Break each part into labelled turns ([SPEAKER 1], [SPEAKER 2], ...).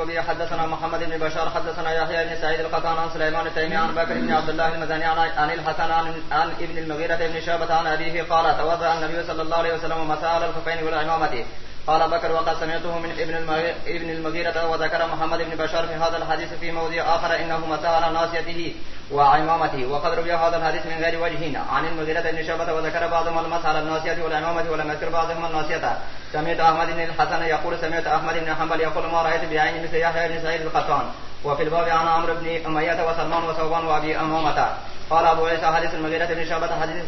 [SPEAKER 1] وبه حدثنا محمد بن بشار، حدثنا يحيى بن سعيد القطان، عن سليمان التيمي عن بكر بن عبد الله المدني عن الحسن، عن ابن المغيرة بن شعبة، عن أبيه قال توضأ النبي صلى الله عليه وسلم ومسى على الخفين والعمامة قال بكر وقد سمعته من ابن ابن المغيرة وذكر محمد بن بشار في هذا الحديث في موضع آخر إنه مسى على ناصيته وعمامته وقد روي هذا الحديث من غير وجه عن المغيرة بن شعبة وذكر بعضهم المسى على الناصية والعمامة ولم يذكر بعضهم الناصية سمعت احمد بن الحسن يقول سمعت احمد بن حنبل يقول ما رايت بعين مثل يحيى بن سعيد القطان. وفي الباب عن عمرو بن اميه وسلمان وثوبان وابي امامه قال ابو عيسى حديث المغيرة بن شعبة حديث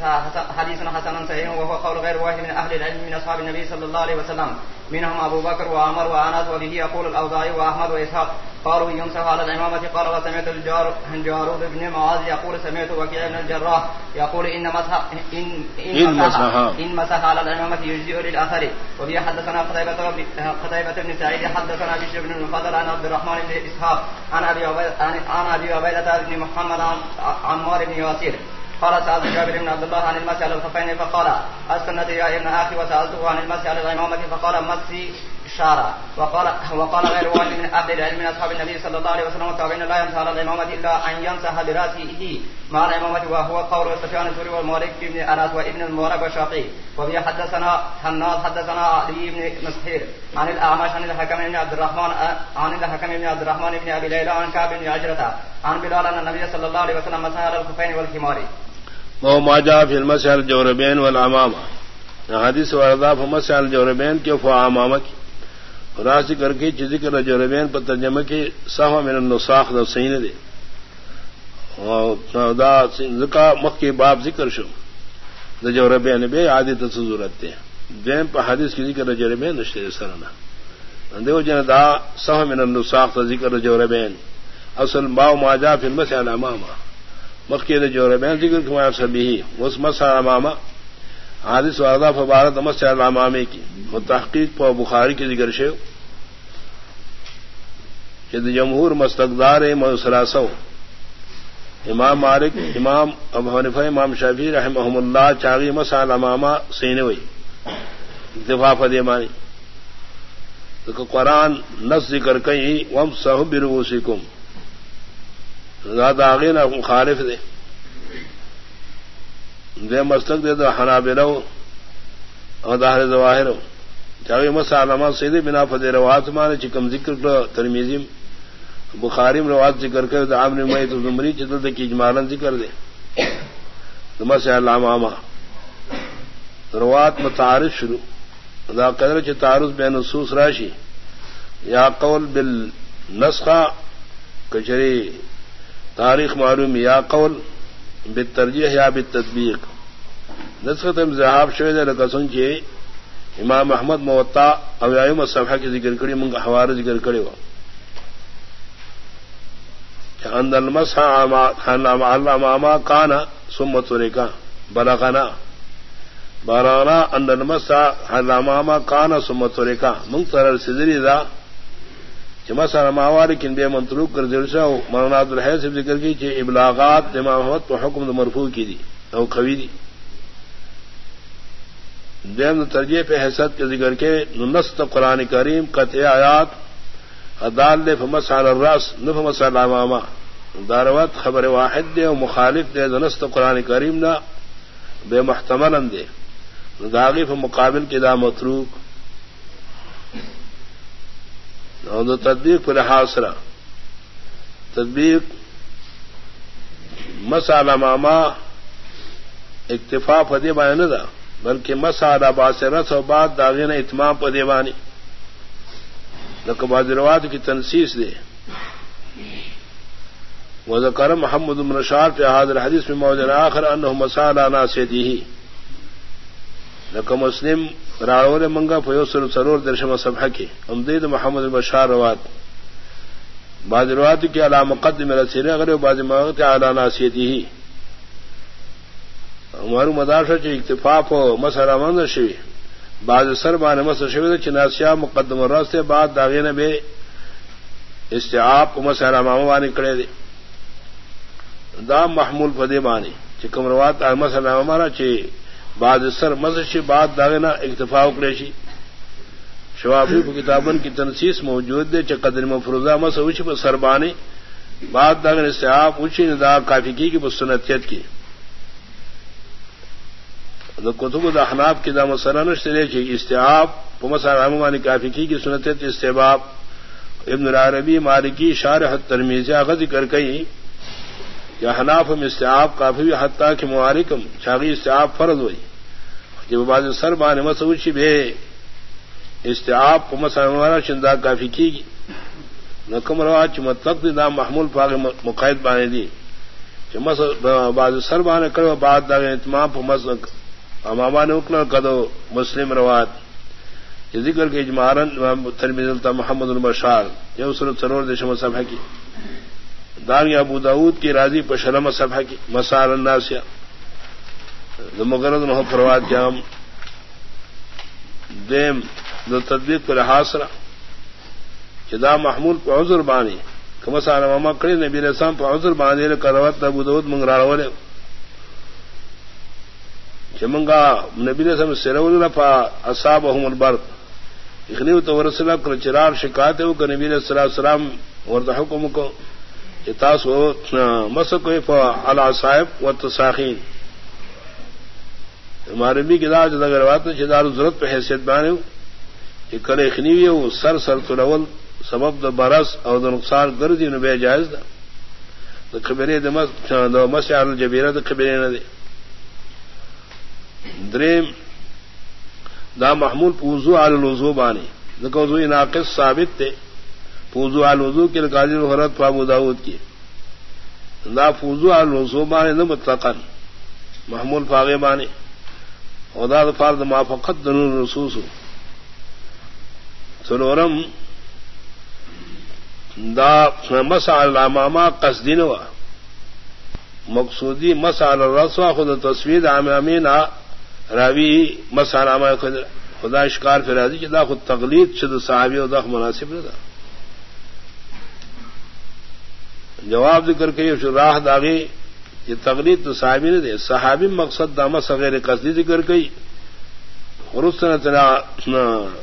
[SPEAKER 1] حديث حسن صحيح وهو قول غير واحد من اهل العلم من اصحاب النبي صلى الله عليه وسلم. منهم ابو بكر وعمر وانس وبه يقول الاوزاعي واحمد واسحاق قالوا يمسح على الإمامة قال وسمعت الجار جارود بن معاذ يقول سمعت وكيع بن الجراح يقول إن مسح إن إن مسح, إن مسح على الإمامة يجزئ للأثر وبه حدثنا قتيبة قتيبة بن سعيد حدثنا بشر بن المفضل عن عبد الرحمن بن إسحاق عن أبي عن أبي عبيدة بن محمد عن عمار بن ياسير قال سألت جابر بن عبد الله عن المسح على الخفين فقال السنة يا ابن أخي وسألته عن المسح على الإمامة فقال مسي شارع وقال وقال غير واحد من أهل العلم من أصحاب النبي صلى الله عليه وسلم والتابعين لا يمسح على الإمامة إلا أن يمسح برأسه. مع الإمامة وهو قول سفيان الثوري والمالك بن أنس وابن المبارك والشافعي وبه حدثنا حناد، حدثنا علي بن مسحير عن الأعمش عن الحكم بن عبد الرحمن، عن الحكم بن عبد الرحمن بن أبي ليلى عن كعب بن عجرة عن بلال أن النبي صلى الله عليه وسلم مسح على الخفين والحمار
[SPEAKER 2] وہ ماجا فی المسح الجوربین والعمامہ حدیث وردہ فمسح الجوربین کے فو فعامامہ کی راسی کر کے ذکر جوربین پر ترجمہ کی صحو من النساخ دا سین دے۔ دا ذکا مخ کے باب ذکر شو۔ دا جوربین بے عادی تصورت دے۔ دین پر حدیث کی ذکر جوربین نشتے سرنا دیو جن دا صحو من النساخ دا ذکر جوربین اصل ما باو ماجا فی المسح العمامہ مکی جو ربین ذکر کما سبھی اس مسا اماما حادث وردہ فبارت مس امامے کی۔ وہ تحقیق بخاری کی ذکر شیو جد جمہور مستقدار مسلاسو امام مالک، امام ابو حنیفہ، امام شفیع رحمہ اللہ چاغی مسا اماما سین وئی دفاع فدیمانی قرآن نس ذکر کئی وم سہ برسکم زیادہ آگے نہ مخالف دے۔ دے مستق دے تو ہنا بے رہو اور داہر ظواہر چاہے مسالما سیدے بنا فتح روات مانے چکم ذکر کرو ترمیزیم بخاریم روات ذکر کر دے عام نمائی تو زمری چتل دے کی اجمالن ذکر دے مس علامہ روات متعارف شروع دا قدر چ تعارف بے نصوص راشی یا قول بال نسخہ کچری تاریخ معلوم یا قول بالترجیح یا بالتطبیق نسخت ذہاب شوید لکسن کے امام محمد موتا اویایم صفحہ کی ذکر کری منگا حوار ذکر کرے ہوا اند المسح ماما کانا سمت ریکا بلغنا. بارانا اند المسح ماما کانا سمت ریکا منگ ترر سدری دا جمع سر ماوار کن بے منتروک کر درسا مولانا الحی سے ذکر کی کہ ابلاغات جمع محمد تو حکم مرفوع کی دی او خوی دی دیم ترجیح پہ حیثیت کے ذکر کے نست قرآن کریم قطع آیات ادال فمسال الرس نف مسال داروت خبر واحد دے و مخالف دے نست قرآن کریم دا بے محتمل دے۔ داغف مقابل کے دا متروک۔ اور تدبیق پر حاصرہ تدبیق مسالہ ماما اکتفا فدی بان دا۔ بلکہ مسالہ باس رس و بات داغین اتمام پہ دیوانی۔ نقباد رواد کی تنسیس دے۔ وذکر محمد رشاد فی حاضر حدیث میں موجود آخر ان مسالہ نا سے دی نق مسلم راڑور منگا فیوسر سرور درشم سبح کے۔ امدید محمد البشار رواد بعض رواد کی علام قدم رسیر اگر بعض مغت اعلی ناسیتی ہی ہمارو مدارس اکتفاف ہو مسر مند شوی۔ بعض سر بان مس شوی دا چی چناسیا مقدم راستے بعد داغین بے استعاب مسر ماما بانی کڑے دے۔ دام محمول فدے بانی چکم روات مسر مانا چی بعد سر مس شی بعد داغینا اکتفا اکڑے شی۔ شوافی کو کتابن کی تنسیس موجود دے چی قدر مفروضہ مس اچ سربانی بعد داغن استعاب اچھی ندا کافی کی سنتیت کی۔ کتب احناب کی دام سرنش سے لے استعاب رحمانی کافی کی سنتیت استحباب۔ ابن العربی، مالکی شارحت ترمیز غد کر گئی یا حناف میں استعاب کافی بھی حتیٰ کہ معارکم شاغی استعاب فرض ہوئی۔ جب بعض سر بان مسوچی بے استعاب مسا چندا کافی کی گی۔ نقم رواج مطلق دی دام محمول پاک مقید بانے دی۔ بعض سر بانے کرو، بعد دا اتمام پا اماما نے اکنا کدو مسلم روات ذکر کے اجمارن ترمیز محمد البشار یہ سرت سرور دشم سبھا کی۔ دار ابو داود کی راضی پر شرم کی، مسار الناسیہ۔ مغرد نہ فرواد کیا ہم۔ دیم، دو تدبیر کو لحاظ رہا جدا محمود پہ عذر بانی کمسان ماما کڑی نبی رسام پہ عذر باندھے کروت ابو داود منگرا والے چمنگا نبی رسم سرول پا اصاب احمد برد اخنی تو ورسلہ کر چرار شکایت ہو کہ نبی علیہ السلام ورد حکم کو تاس ہو مسک علا صاحب و تساخین ہمارے بھی گدا اگر بات چدار ضرورت پہ حیثیت بانے کہ کل اخنی ہوئی وہ سر سر تو سبب د برس اور د نقصان گردی نو جائز دا. خبرے مس الجبیرہ دا خبرے نہ دے۔ دریم، دا محمول پوزو آل الوضو بانی وضو ناقص ثابت تھے پوزو آل وضو کے قاضی حرت پابو داود کی دا پوزو آل وضو بانے نہ متقن محمول فاغے بانے ادا فارد مافقت دن رسوس سنورم دا مس علامہ قصدین وا مقصودی مس الرسوا خود تصویر عام امین راوی مسالامہ خدا شکار پھر راضی دا خود تقلید شد صحابی و دا مناسب نہ جواب ذکر کے راہ داغی یہ تقلید تو صحابی نے دے صحابی مقصد دامہ سغیر قصدی ذکر گئی خرس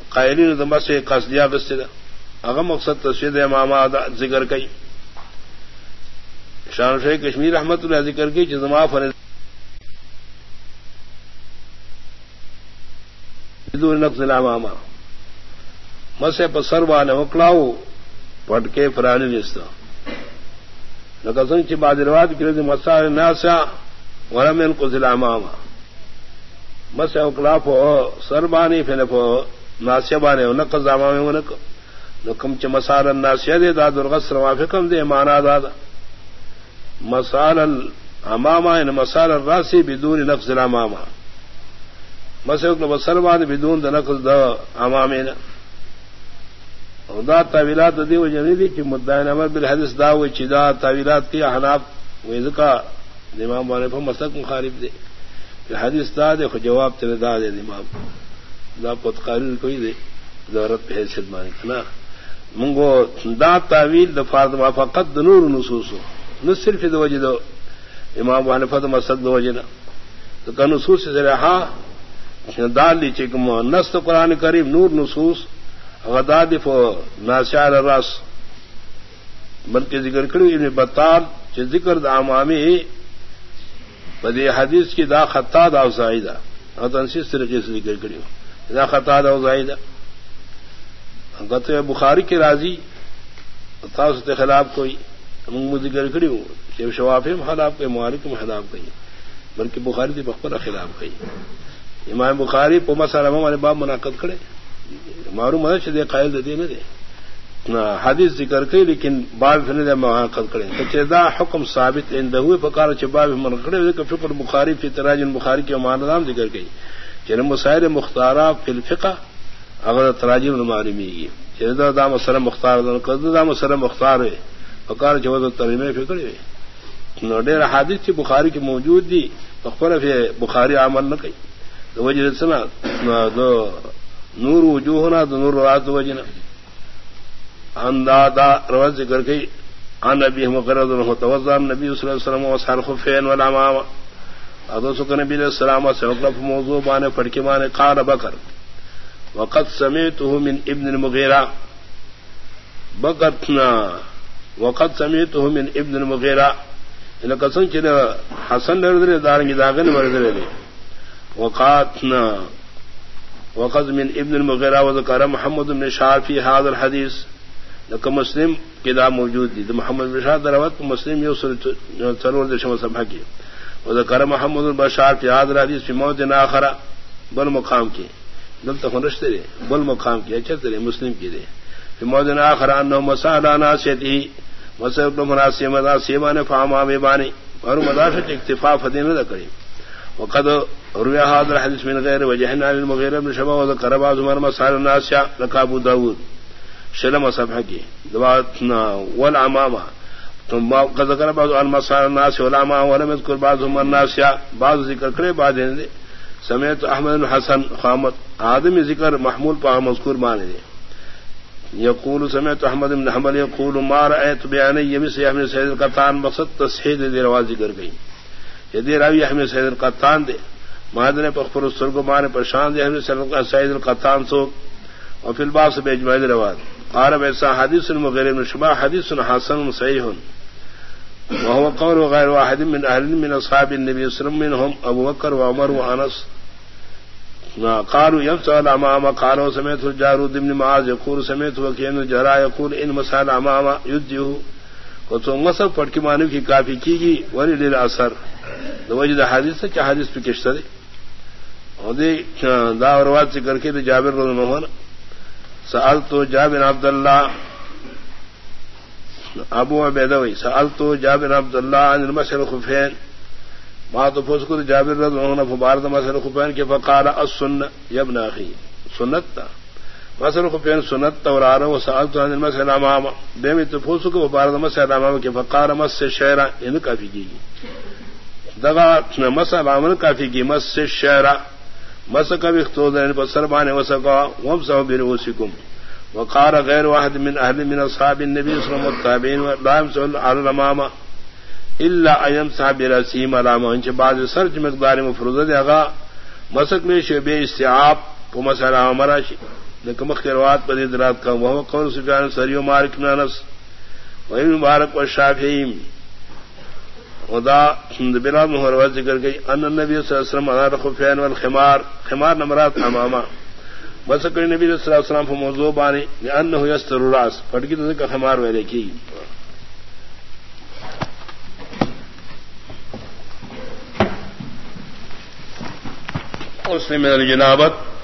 [SPEAKER 2] قائلی نے دما سے قصدیا گستے دا. اگر مقصد تصویر امام ذکر گئی شان شیخ کشمیر احمد اللہ ذکر گئی جزما فن ماما مسے پسر والے اکلاؤ پٹ کے فرانی نستا نسن بادرواد کی مسا ناسا ورم کو ضلع ماما مسے اکلا پو سر بانی، پھر پو ناسیا بانے نق زاما میں نکم چ مسال ناسیا دے، دا درغس روا فکم دے، مانا دادا مسال اماما یعنی مسال راسی بدون نقص ماما مسلک مسلمان بدون دنقل دا امامین دا تعویلات دی جنی دی کہ مدعین عمر بالحدث دا ہوئی چی دا تعویلات کی احناب ویزکا امام بانے پر مسلک مخارب دے حدیث دا دے خو جواب تیرے دا دے امام. دا پت قارل کوئی دے دورت پہ حیثیت مانے کنا منگو دا تعویل دا فارد موافقت دا نور نصوصو. نو صرف دا وجہ دا امام بانے پر مسلک دا وجہ دا کہ نصوص سے رہا دال لی چکم نست قرآن کریم نور نصوص غدادف ناسار رس بلکہ ذکر کری ابن بطال چ ذکر دا امامی بدی حدیث کی دا خطا دا زائدہ. اور تنسیس طریقے سے ذکر کری دا خطا دا زائدہ. گت بخاری کے راضی تاس کے خلاف کوئی. ذکر کری ہوں کہ شواف خلاف کے مالک میں خلاف گئی بلکہ بخاری دی بخبر خلاف گئی امام بخاری پوما سالم والے باب منعقد کرے. معروم مدد دے قائل دے نہ دے. حدیث ذکر کئی لیکن باب پھر دے منعقد کرے. چدا حکم ثابت ان دہوے پکار چ باب من کرے کہ فقہ بخاری فی تراج بخاری کے معنی ذکر کئی. چن مسائل مختارا فی الفقہ اگر تراجم المعلمی کی چدا دام مسلم مختار دام مسلم مختار ہے. پکار چوز ترجمے فکر ہے ڈیر حادث کی بخاری کی موجود دی بخبر بخاری عمل نہ کئی. وجہ سنا دو نور وجوہنا دو نور رات وجنا. اندادا روز ذکر گئی ان نبی مقرد توزع نبی صلی اللہ علیہ وسلم و وسحر خفین والامام ادو سک نبی علیہ السلام سے وقف موضوع بانے پڑھ کے مانے قال بکر. وقت سمیت من ابن المغیرہ. بقتنا وقت سمیت من ابن المغیرہ. ان قسم چلے حسن نردر دارنگی داغن مردر دے. وقاتنا. وقت من ابن المغیرہ وذکر محمد بن شعر فی هذا الحدیث لکہ مسلم کتاب موجود دی. محمد بن شعر دروت، مسلم یو سرور دشم سبھا کی. وذکر محمد بن بشار فی هذا الحدیث فی موت آخر، بل مقام کی. دل تک رشتے رے بل مقام کی اچھا ترے مسلم کی دے. فی موت آخر انه مسالا ناسیتی مسل مناسب مدا سیمان فاما بانی. اور مداشت اکتفا فدین نہ کری وقد روي هذا الحديث من غير وجهنا للمغيرة بن شبه وذكر بعض من مسائل الناس لك أبو داود. شلم صفحكي دواتنا والعمامة. ثم قد ذكر بعض عن مسائل الناس والعمامة ولم يذكر بعضهم الناس بعض ذكر كري بعد سمعت أحمد بن حسن خامت. آدم ذكر محمول پا مذكور معنی دي يقول سمعت أحمد بن حنبل يقول ما رأيت بياني يمس يحمل سيد القطان مقصد تصحيح دي رواز ذكر گئی. یدی راوی احمد سید القطان دے۔ مہادن پخر سرگ مان پرشان دے، احمد سید القطان سو۔ اور فی الباب سے بیج مہد رواد عرب ایسا حدیث المغیر من شبہ، حدیث حسن صحیح وهو قول غير واحد من أهل من أصحاب النبي صلى الله عليه وسلم منهم أبو بكر وعمر وأنس قالوا يمسى الأمام، قالوا سمعت الجارود بن معاذ يقول، سمعت وكين الجراء يقول، إن مسى الأمام يديه تو مسل پڑھ کے مانو کی کافی کی گی ولی لیل اثر. وجد حادث کیا حادث پہ کشت دے. اور دے دا رواد سے کر کے تو جابر رضی اللہ عنہ. سأل تو جابر عبد اللہ ابو عبیدوی سأل تو جابر عبد اللہ عن المسل خفین. ما تو پوس کو جابر رضی اللہ عنہ فبارد مسل خفین کے، فقال السنہ یبن اخی. سنت تا. مسل کو پین سنت اور آ رہا وہ سال تو مسئلہ امام. بے میں تو پھوسو کو بارد مسئلہ امام کے فقار مس سے شعرا ان کافی کی گی دگا مسئلہ امام کافی کی مس سے شعرا مس کا بھی تو سر بانے وس کا وم سو بن وسکم وقار غیر واحد من اهل من اصحاب النبي صلى الله عليه وسلم والتابعين ودائم سؤال على الامام الا ايام صاحب رسيم علامه ان بعض سرج مقدار مفروضه دے گا مسک میں شبے استعاب، وہ مسئلہ ہمارا نکمخ روات پر ادرات کا وہ قول سفیان سریو مارک نانس وہی مبارک و شافیم خدا بلا محروت ذکر گئی ان نبی صلی اللہ علیہ وسلم انار خفین والخمار. خمار نمرات اماما بس کئی نبی صلی اللہ علیہ وسلم فو موضوع بانی لانه یستر الراس پھٹکی تو کا خمار ویلے کی اس نے میرے جنابت